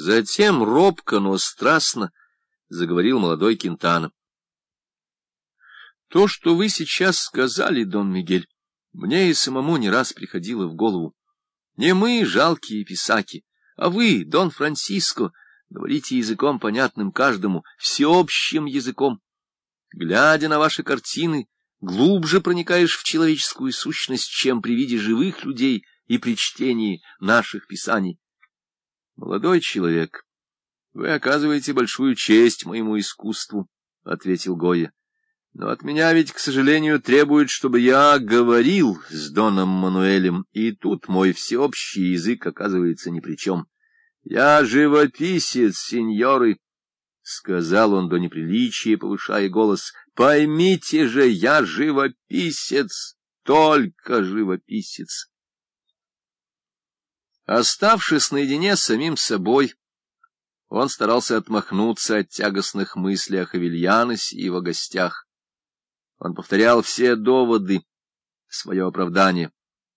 Затем робко, но страстно заговорил молодой Кентана. То, что вы сейчас сказали, Дон Мигель, мне и самому не раз приходило в голову. Не мы, жалкие писаки, а вы, Дон Франциско, говорите языком, понятным каждому, всеобщим языком. Глядя на ваши картины, глубже проникаешь в человеческую сущность, чем при виде живых людей и при чтении наших писаний. Молодой человек, вы оказываете большую честь моему искусству, — ответил Гоя. Но от меня ведь, к сожалению, требуют, чтобы я говорил с Доном Мануэлем, и тут мой всеобщий язык оказывается ни при чем. Я живописец, сеньоры, — сказал он до неприличия, повышая голос. — Поймите же, я живописец, только живописец. Оставшись наедине с самим собой, он старался отмахнуться от тягостных мыслей о Хавильяносе и его гостях. Он повторял все доводы, свое оправдание.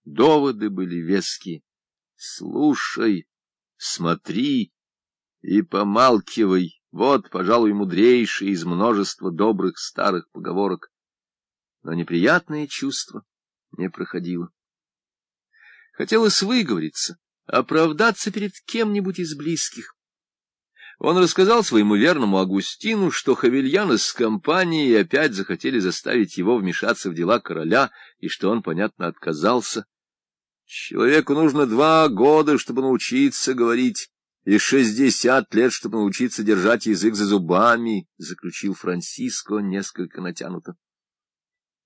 Доводы были веские. Слушай, смотри и помалкивай. Вот, пожалуй, мудрейший из множества добрых старых поговорок. Но неприятное чувство не проходило. Хотелось выговориться, оправдаться перед кем-нибудь из близких. Он рассказал своему верному Агустину, что Хавильяна с компанией опять захотели заставить его вмешаться в дела короля, и что он, понятно, отказался. Человеку нужно два года, чтобы научиться говорить, и шестьдесят лет, чтобы научиться держать язык за зубами, — заключил Франциско несколько натянуто.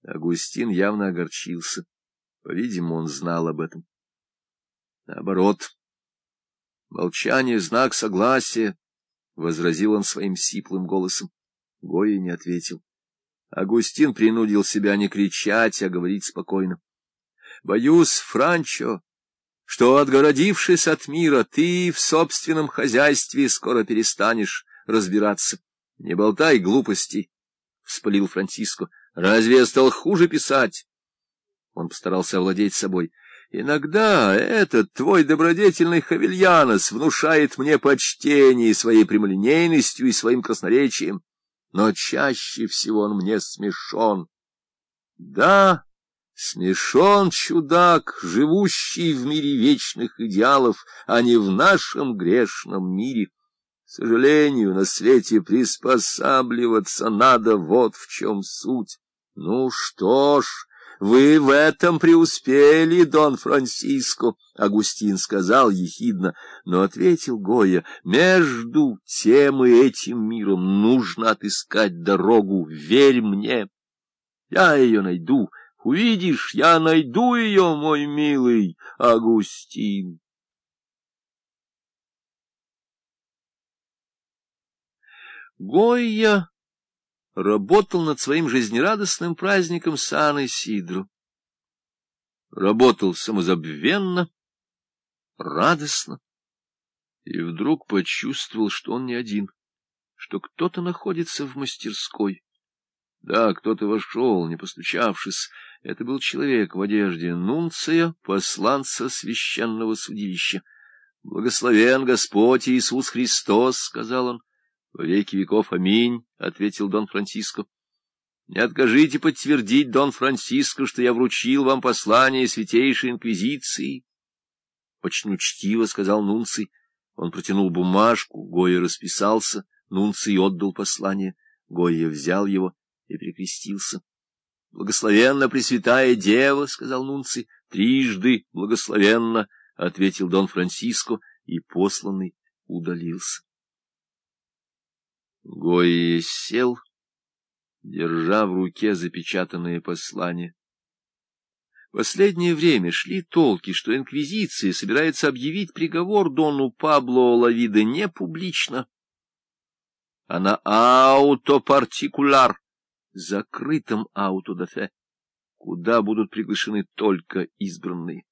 Агустин явно огорчился. По-видимому, он знал об этом. Наоборот, молчание — знак согласия, — возразил он своим сиплым голосом. Гоя не ответил. Агустин принудил себя не кричать, а говорить спокойно. — Боюсь, Франчо, что, отгородившись от мира, ты в собственном хозяйстве скоро перестанешь разбираться. — Не болтай глупостей, — вспылил Франциско. — Разве я стал хуже писать? Он постарался овладеть собой. — Иногда этот твой добродетельный Хавильянос внушает мне почтение своей прямолинейностью и своим красноречием, но чаще всего он мне смешон. Да, смешон чудак, живущий в мире вечных идеалов, а не в нашем грешном мире. К сожалению, на свете приспосабливаться надо, вот в чем суть. Ну что ж... Вы в этом преуспели, Дон Франсиско, — Агустин сказал ехидно, но ответил Гоя, — между тем и этим миром нужно отыскать дорогу, верь мне. Я ее найду, увидишь, я найду ее, мой милый Агустин. Гойя работал над своим жизнерадостным праздником Сан-Исидру. Работал самозабвенно, радостно, и вдруг почувствовал, что он не один, что кто-то находится в мастерской. Да, кто-то вошел, не постучавшись. Это был человек в одежде нунция, посланца священного судилища. — Благословен Господь Иисус Христос, — сказал он. — Во веки веков аминь, — ответил Дон Франциско. — Не откажите подтвердить, Дон Франциско, что я вручил вам послание Святейшей Инквизиции. Очень учтиво, — сказал Нунций. Он протянул бумажку, Гоя расписался, Нунций отдал послание. Гоя взял его и прикрестился. — Благословенна Пресвятая Дева, — сказал Нунций. — Трижды благословенна, — ответил Дон Франциско, и посланный удалился. Гои сел, держа в руке запечатанное послание. Последнее время шли толки, что инквизиция собирается объявить приговор Дону Пабло Лавида не публично, а на аутопартикуляр, закрытом аутодафе, куда будут приглашены только избранные.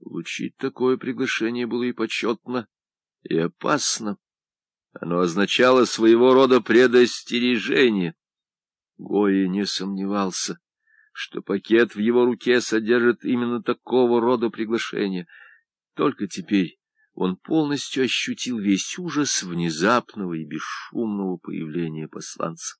Получить такое приглашение было и почетно, и опасно. Оно означало своего рода предостережение. Гоя не сомневался, что пакет в его руке содержит именно такого рода приглашение. Только теперь он полностью ощутил весь ужас внезапного и бесшумного появления посланца.